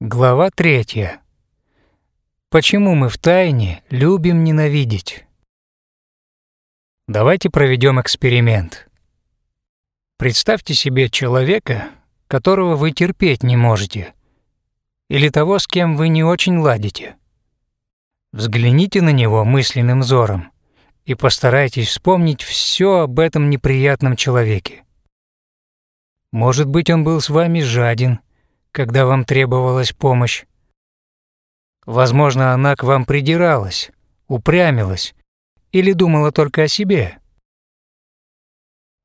Глава третья. Почему мы втайне любим ненавидеть? Давайте проведем эксперимент. Представьте себе человека, которого вы терпеть не можете, или того, с кем вы не очень ладите. Взгляните на него мысленным взором и постарайтесь вспомнить все об этом неприятном человеке. Может быть, он был с вами жаден, когда вам требовалась помощь. Возможно, она к вам придиралась, упрямилась или думала только о себе.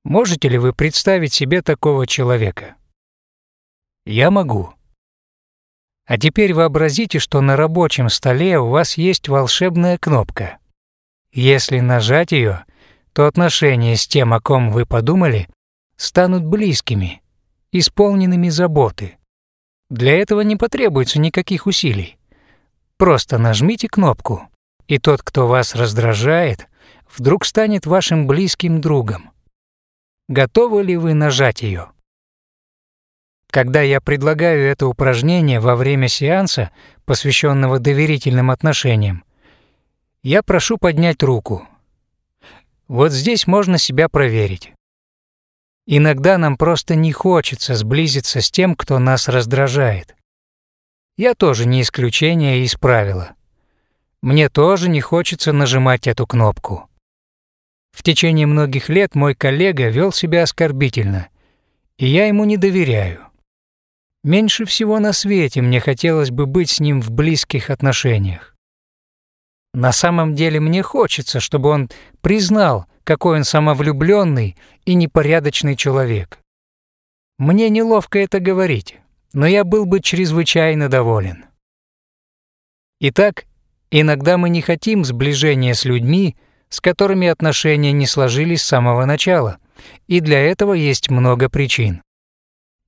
Можете ли вы представить себе такого человека? Я могу. А теперь вообразите, что на рабочем столе у вас есть волшебная кнопка. Если нажать ее, то отношения с тем, о ком вы подумали, станут близкими, исполненными заботы. Для этого не потребуется никаких усилий. Просто нажмите кнопку, и тот, кто вас раздражает, вдруг станет вашим близким другом. Готовы ли вы нажать ее? Когда я предлагаю это упражнение во время сеанса, посвященного доверительным отношениям, я прошу поднять руку. Вот здесь можно себя проверить. Иногда нам просто не хочется сблизиться с тем, кто нас раздражает. Я тоже не исключение из правила. Мне тоже не хочется нажимать эту кнопку. В течение многих лет мой коллега вел себя оскорбительно, и я ему не доверяю. Меньше всего на свете мне хотелось бы быть с ним в близких отношениях. На самом деле мне хочется, чтобы он признал, какой он самовлюбленный и непорядочный человек. Мне неловко это говорить, но я был бы чрезвычайно доволен. Итак, иногда мы не хотим сближения с людьми, с которыми отношения не сложились с самого начала, и для этого есть много причин.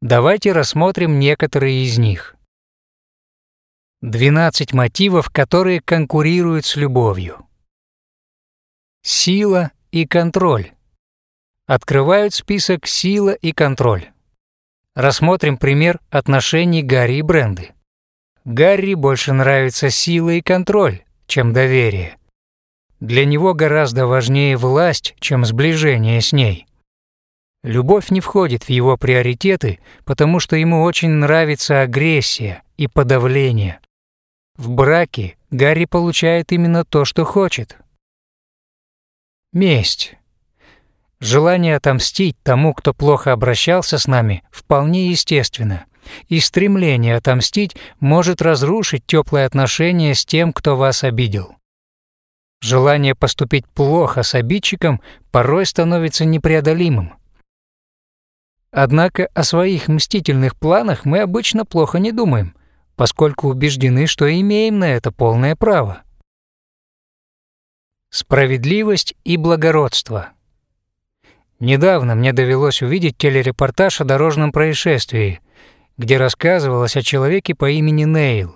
Давайте рассмотрим некоторые из них. 12 мотивов, которые конкурируют с любовью. Сила и контроль. Открывают список сила и контроль. Рассмотрим пример отношений Гарри и Бренды. Гарри больше нравится сила и контроль, чем доверие. Для него гораздо важнее власть, чем сближение с ней. Любовь не входит в его приоритеты, потому что ему очень нравится агрессия и подавление. В браке Гарри получает именно то, что хочет. Месть. Желание отомстить тому, кто плохо обращался с нами, вполне естественно. И стремление отомстить может разрушить теплые отношения с тем, кто вас обидел. Желание поступить плохо с обидчиком порой становится непреодолимым. Однако о своих мстительных планах мы обычно плохо не думаем, поскольку убеждены, что имеем на это полное право. Справедливость и благородство. Недавно мне довелось увидеть телерепортаж о дорожном происшествии, где рассказывалось о человеке по имени Нейл,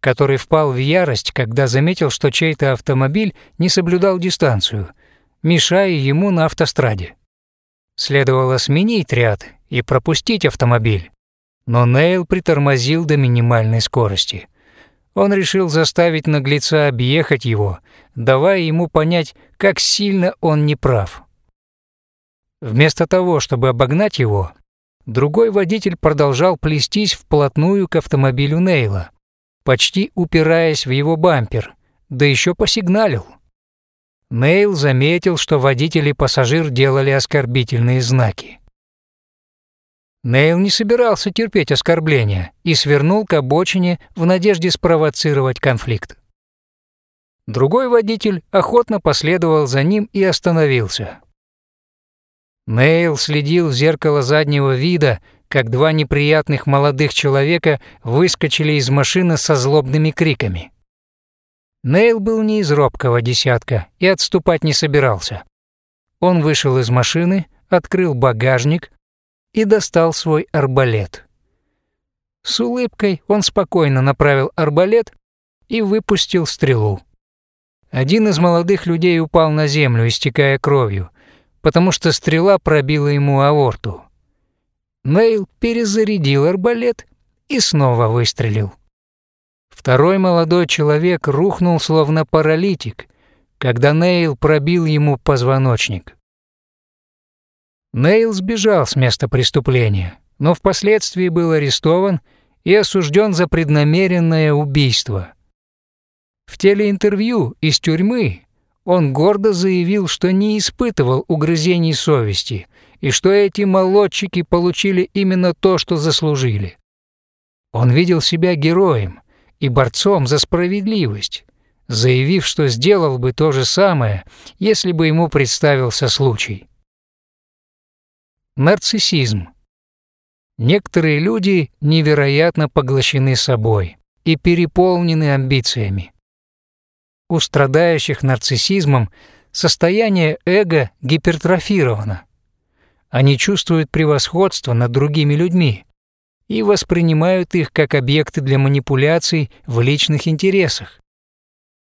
который впал в ярость, когда заметил, что чей-то автомобиль не соблюдал дистанцию, мешая ему на автостраде. Следовало сменить ряд и пропустить автомобиль, но Нейл притормозил до минимальной скорости. Он решил заставить наглеца объехать его, давая ему понять, как сильно он не прав. Вместо того, чтобы обогнать его, другой водитель продолжал плестись вплотную к автомобилю Нейла, почти упираясь в его бампер, да еще посигналил. Нейл заметил, что водитель и пассажир делали оскорбительные знаки. Нейл не собирался терпеть оскорбления и свернул к обочине в надежде спровоцировать конфликт. Другой водитель охотно последовал за ним и остановился. Нейл следил в зеркало заднего вида, как два неприятных молодых человека выскочили из машины со злобными криками. Нейл был не из робкого десятка и отступать не собирался. Он вышел из машины, открыл багажник, и достал свой арбалет. С улыбкой он спокойно направил арбалет и выпустил стрелу. Один из молодых людей упал на землю, истекая кровью, потому что стрела пробила ему аорту. Нейл перезарядил арбалет и снова выстрелил. Второй молодой человек рухнул словно паралитик, когда Нейл пробил ему позвоночник. Нейл сбежал с места преступления, но впоследствии был арестован и осужден за преднамеренное убийство. В телеинтервью из тюрьмы он гордо заявил, что не испытывал угрызений совести и что эти молодчики получили именно то, что заслужили. Он видел себя героем и борцом за справедливость, заявив, что сделал бы то же самое, если бы ему представился случай. Нарциссизм. Некоторые люди невероятно поглощены собой и переполнены амбициями. У страдающих нарциссизмом состояние эго гипертрофировано. Они чувствуют превосходство над другими людьми и воспринимают их как объекты для манипуляций в личных интересах.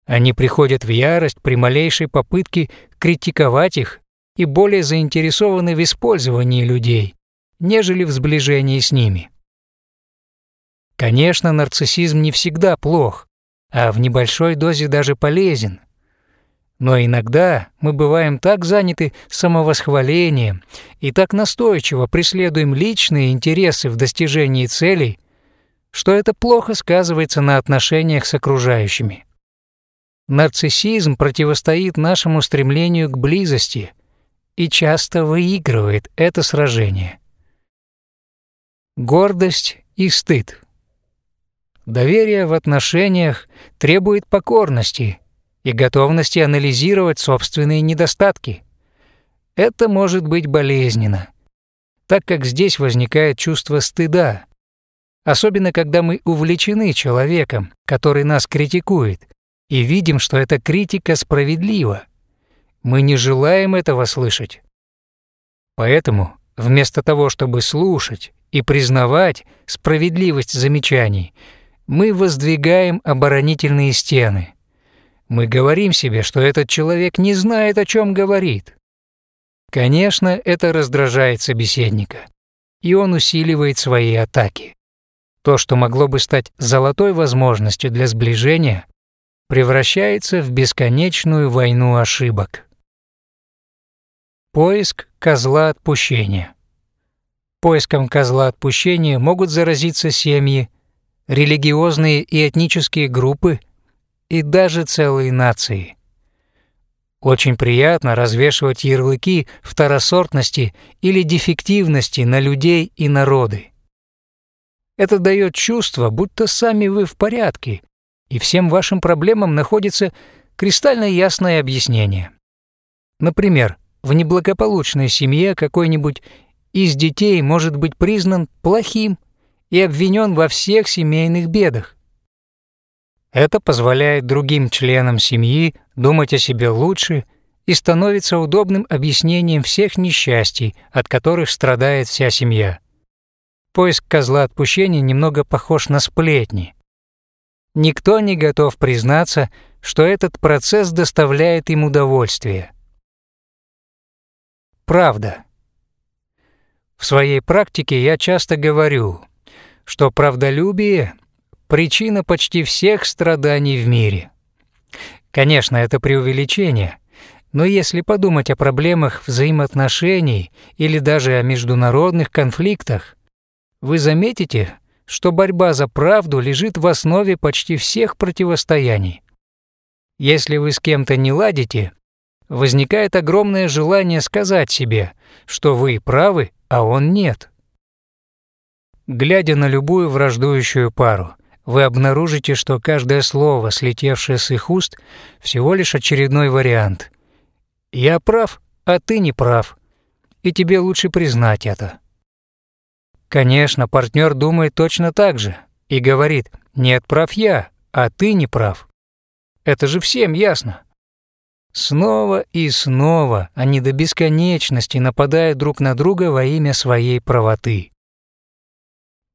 Они приходят в ярость при малейшей попытке критиковать их и более заинтересованы в использовании людей, нежели в сближении с ними. Конечно, нарциссизм не всегда плох, а в небольшой дозе даже полезен. Но иногда мы бываем так заняты самовосхвалением и так настойчиво преследуем личные интересы в достижении целей, что это плохо сказывается на отношениях с окружающими. Нарциссизм противостоит нашему стремлению к близости и часто выигрывает это сражение. Гордость и стыд. Доверие в отношениях требует покорности и готовности анализировать собственные недостатки. Это может быть болезненно, так как здесь возникает чувство стыда, особенно когда мы увлечены человеком, который нас критикует, и видим, что эта критика справедлива. Мы не желаем этого слышать. Поэтому, вместо того, чтобы слушать и признавать справедливость замечаний, мы воздвигаем оборонительные стены. Мы говорим себе, что этот человек не знает, о чем говорит. Конечно, это раздражает собеседника, и он усиливает свои атаки. То, что могло бы стать золотой возможностью для сближения, превращается в бесконечную войну ошибок. Поиск козла отпущения. Поиском козла отпущения могут заразиться семьи, религиозные и этнические группы и даже целые нации. Очень приятно развешивать ярлыки второсортности или дефективности на людей и народы. Это дает чувство, будто сами вы в порядке, и всем вашим проблемам находится кристально ясное объяснение. Например, в неблагополучной семье какой-нибудь из детей может быть признан плохим и обвинен во всех семейных бедах. Это позволяет другим членам семьи думать о себе лучше и становится удобным объяснением всех несчастий, от которых страдает вся семья. Поиск козла отпущения немного похож на сплетни. Никто не готов признаться, что этот процесс доставляет им удовольствие. Правда. В своей практике я часто говорю, что правдолюбие – причина почти всех страданий в мире. Конечно, это преувеличение, но если подумать о проблемах взаимоотношений или даже о международных конфликтах, вы заметите, что борьба за правду лежит в основе почти всех противостояний. Если вы с кем-то не ладите, возникает огромное желание сказать себе, что вы правы, а он нет. Глядя на любую враждующую пару, вы обнаружите, что каждое слово, слетевшее с их уст, всего лишь очередной вариант. «Я прав, а ты не прав, и тебе лучше признать это». Конечно, партнер думает точно так же и говорит «нет, прав я, а ты не прав». Это же всем ясно. Снова и снова они до бесконечности нападают друг на друга во имя своей правоты.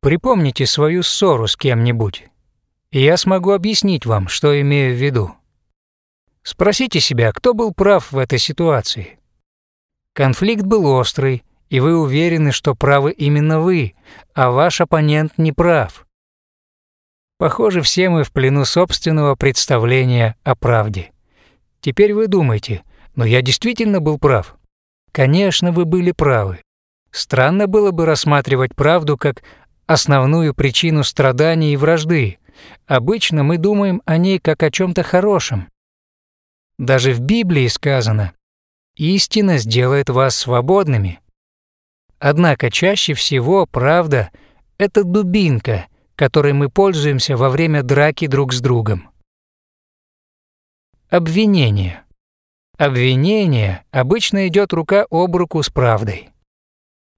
Припомните свою ссору с кем-нибудь, и я смогу объяснить вам, что имею в виду. Спросите себя, кто был прав в этой ситуации. Конфликт был острый, и вы уверены, что правы именно вы, а ваш оппонент не прав. Похоже, все мы в плену собственного представления о правде. Теперь вы думаете, но я действительно был прав. Конечно, вы были правы. Странно было бы рассматривать правду как основную причину страданий и вражды. Обычно мы думаем о ней как о чем-то хорошем. Даже в Библии сказано «Истина сделает вас свободными». Однако чаще всего правда – это дубинка, которой мы пользуемся во время драки друг с другом. Обвинение. Обвинение обычно идет рука об руку с правдой.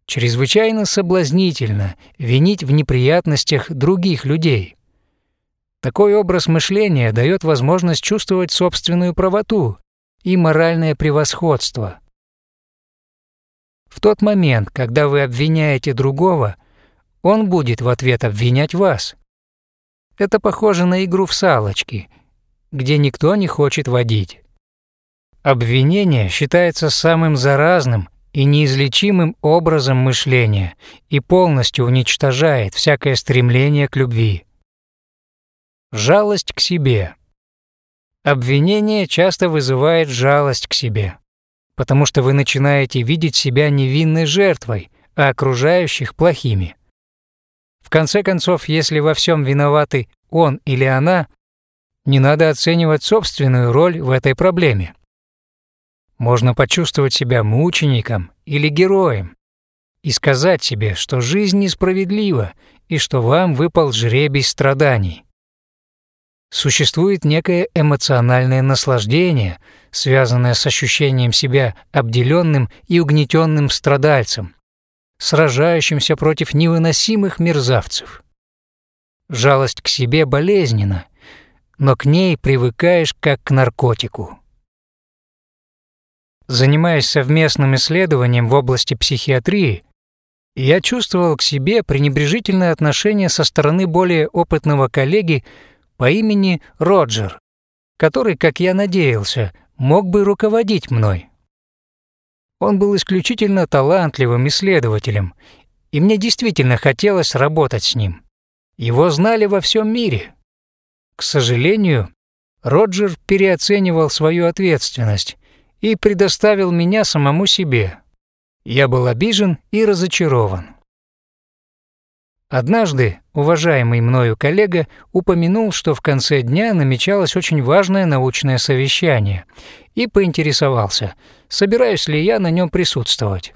Чрезвычайно соблазнительно винить в неприятностях других людей. Такой образ мышления дает возможность чувствовать собственную правоту и моральное превосходство. В тот момент, когда вы обвиняете другого, он будет в ответ обвинять вас. Это похоже на игру в салочки, где никто не хочет водить. Обвинение считается самым заразным и неизлечимым образом мышления и полностью уничтожает всякое стремление к любви. Жалость к себе. Обвинение часто вызывает жалость к себе, потому что вы начинаете видеть себя невинной жертвой, а окружающих плохими. В конце концов, если во всем виноваты он или она, не надо оценивать собственную роль в этой проблеме. Можно почувствовать себя мучеником или героем и сказать себе, что жизнь несправедлива и что вам выпал жребий страданий. Существует некое эмоциональное наслаждение, связанное с ощущением себя обделенным и угнетенным страдальцем, сражающимся против невыносимых мерзавцев. Жалость к себе болезненна, но к ней привыкаешь как к наркотику. Занимаясь совместным исследованием в области психиатрии, я чувствовал к себе пренебрежительное отношение со стороны более опытного коллеги по имени Роджер, который, как я надеялся, мог бы руководить мной. Он был исключительно талантливым исследователем, и мне действительно хотелось работать с ним. Его знали во всем мире. К сожалению, Роджер переоценивал свою ответственность и предоставил меня самому себе. Я был обижен и разочарован. Однажды уважаемый мною коллега упомянул, что в конце дня намечалось очень важное научное совещание, и поинтересовался, собираюсь ли я на нем присутствовать.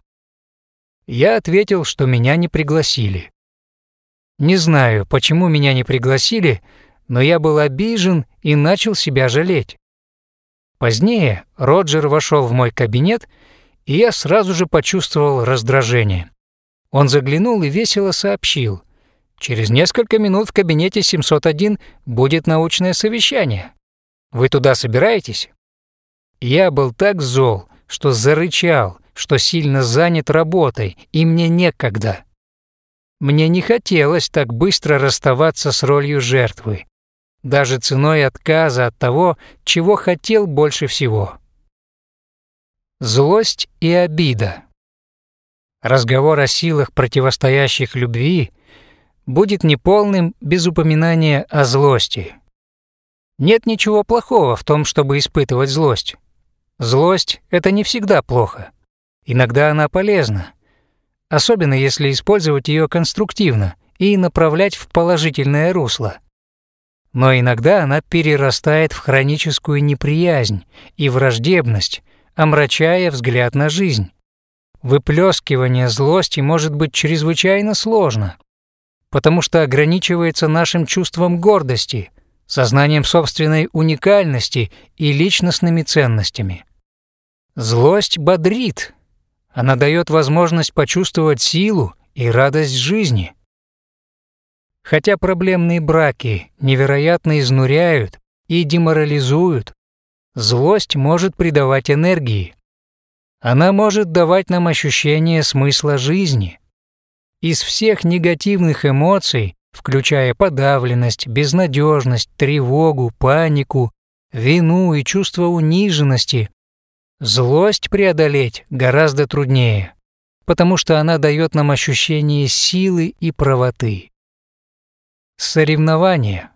Я ответил, что меня не пригласили. Не знаю, почему меня не пригласили, но я был обижен и начал себя жалеть. Позднее Роджер вошел в мой кабинет, и я сразу же почувствовал раздражение. Он заглянул и весело сообщил, Через несколько минут в кабинете 701 будет научное совещание. Вы туда собираетесь? Я был так зол, что зарычал, что сильно занят работой, и мне некогда. Мне не хотелось так быстро расставаться с ролью жертвы, даже ценой отказа от того, чего хотел больше всего. Злость и обида. Разговор о силах, противостоящих любви, будет неполным без упоминания о злости. Нет ничего плохого в том, чтобы испытывать злость. Злость — это не всегда плохо. Иногда она полезна, особенно если использовать ее конструктивно и направлять в положительное русло. Но иногда она перерастает в хроническую неприязнь и враждебность, омрачая взгляд на жизнь. Выплескивание злости может быть чрезвычайно сложно, потому что ограничивается нашим чувством гордости, сознанием собственной уникальности и личностными ценностями. Злость бодрит. Она дает возможность почувствовать силу и радость жизни. Хотя проблемные браки невероятно изнуряют и деморализуют, злость может придавать энергии. Она может давать нам ощущение смысла жизни – из всех негативных эмоций, включая подавленность, безнадежность, тревогу, панику, вину и чувство униженности, злость преодолеть гораздо труднее, потому что она дает нам ощущение силы и правоты. Соревнование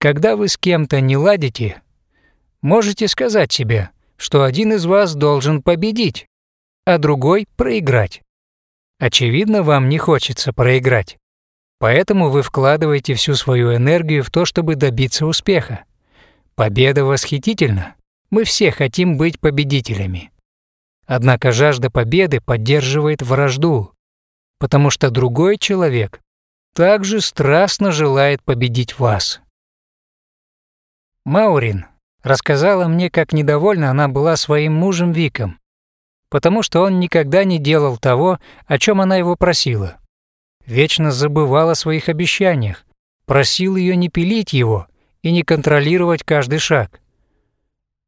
Когда вы с кем-то не ладите, можете сказать себе, что один из вас должен победить, а другой — проиграть. Очевидно, вам не хочется проиграть. Поэтому вы вкладываете всю свою энергию в то, чтобы добиться успеха. Победа восхитительна. Мы все хотим быть победителями. Однако жажда победы поддерживает вражду, потому что другой человек также страстно желает победить вас. Маурин рассказала мне, как недовольна она была своим мужем Виком, потому что он никогда не делал того, о чем она его просила. Вечно забывал о своих обещаниях, просил ее не пилить его и не контролировать каждый шаг.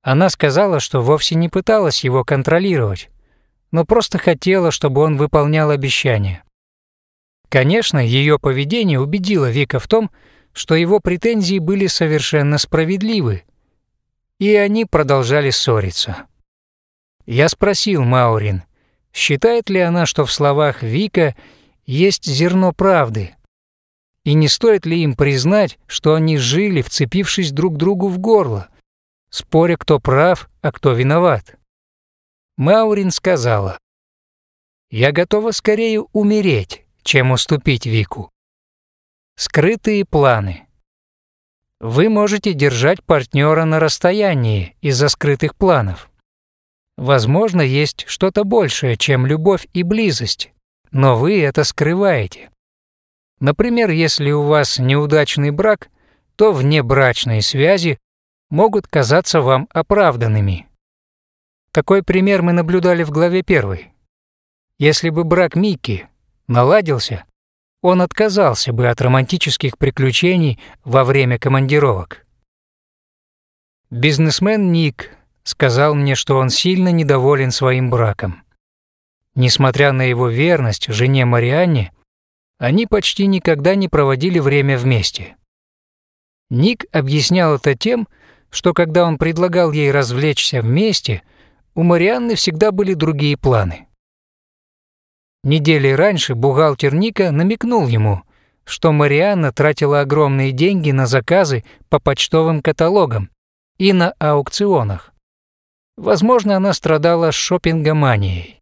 Она сказала, что вовсе не пыталась его контролировать, но просто хотела, чтобы он выполнял обещания. Конечно, ее поведение убедило Вика в том, что его претензии были совершенно справедливы, и они продолжали ссориться. Я спросил Маурин, считает ли она, что в словах Вика есть зерно правды, и не стоит ли им признать, что они жили, вцепившись друг другу в горло, споря, кто прав, а кто виноват. Маурин сказала, «Я готова скорее умереть, чем уступить Вику». Скрытые планы. Вы можете держать партнера на расстоянии из-за скрытых планов. Возможно, есть что-то большее, чем любовь и близость, но вы это скрываете. Например, если у вас неудачный брак, то внебрачные связи могут казаться вам оправданными. Такой пример мы наблюдали в главе 1. Если бы брак Микки наладился, он отказался бы от романтических приключений во время командировок. Бизнесмен Ник сказал мне, что он сильно недоволен своим браком. Несмотря на его верность жене Марианне, они почти никогда не проводили время вместе. Ник объяснял это тем, что когда он предлагал ей развлечься вместе, у Марианны всегда были другие планы. Недели раньше бухгалтер Ника намекнул ему, что Марианна тратила огромные деньги на заказы по почтовым каталогам и на аукционах. Возможно, она страдала шопингоманией.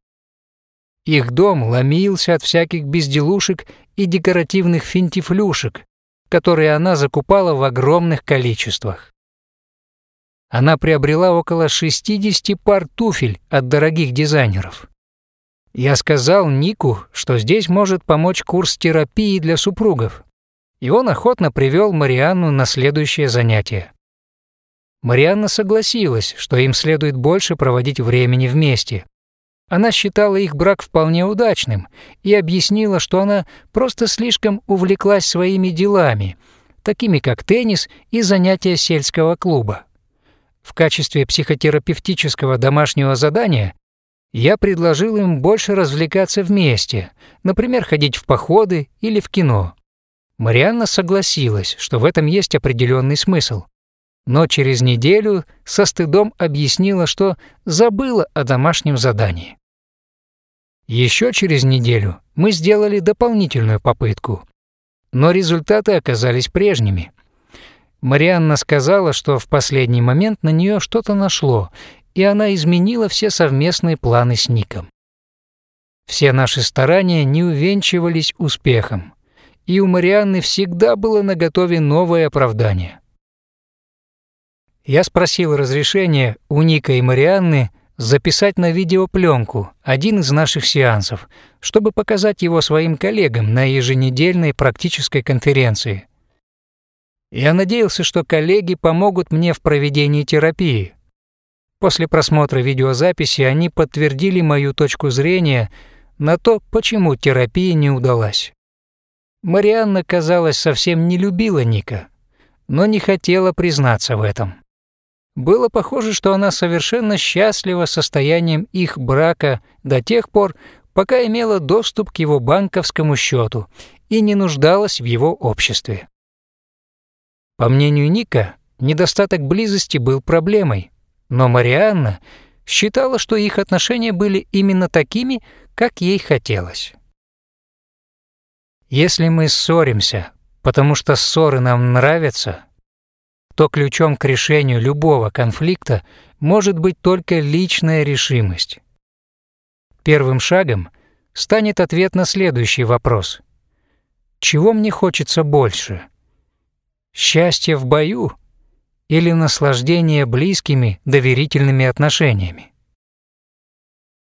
Их дом ломился от всяких безделушек и декоративных финтифлюшек, которые она закупала в огромных количествах. Она приобрела около 60 пар туфель от дорогих дизайнеров. Я сказал Нику, что здесь может помочь курс терапии для супругов, и он охотно привел Марианну на следующее занятие. Марианна согласилась, что им следует больше проводить времени вместе. Она считала их брак вполне удачным и объяснила, что она просто слишком увлеклась своими делами, такими как теннис и занятия сельского клуба. В качестве психотерапевтического домашнего задания я предложил им больше развлекаться вместе, например, ходить в походы или в кино. Марианна согласилась, что в этом есть определенный смысл но через неделю со стыдом объяснила, что забыла о домашнем задании. Еще через неделю мы сделали дополнительную попытку, но результаты оказались прежними. Марианна сказала, что в последний момент на нее что-то нашло, и она изменила все совместные планы с Ником. Все наши старания не увенчивались успехом, и у Марианны всегда было наготове новое оправдание. Я спросил разрешения у Ника и Марианны записать на видеопленку один из наших сеансов, чтобы показать его своим коллегам на еженедельной практической конференции. Я надеялся, что коллеги помогут мне в проведении терапии. После просмотра видеозаписи они подтвердили мою точку зрения на то, почему терапия не удалась. Марианна, казалось, совсем не любила Ника, но не хотела признаться в этом. Было похоже, что она совершенно счастлива состоянием их брака до тех пор, пока имела доступ к его банковскому счету и не нуждалась в его обществе. По мнению Ника, недостаток близости был проблемой, но Марианна считала, что их отношения были именно такими, как ей хотелось. Если мы ссоримся, потому что ссоры нам нравятся, то ключом к решению любого конфликта может быть только личная решимость. Первым шагом станет ответ на следующий вопрос. Чего мне хочется больше? Счастье в бою или наслаждение близкими доверительными отношениями?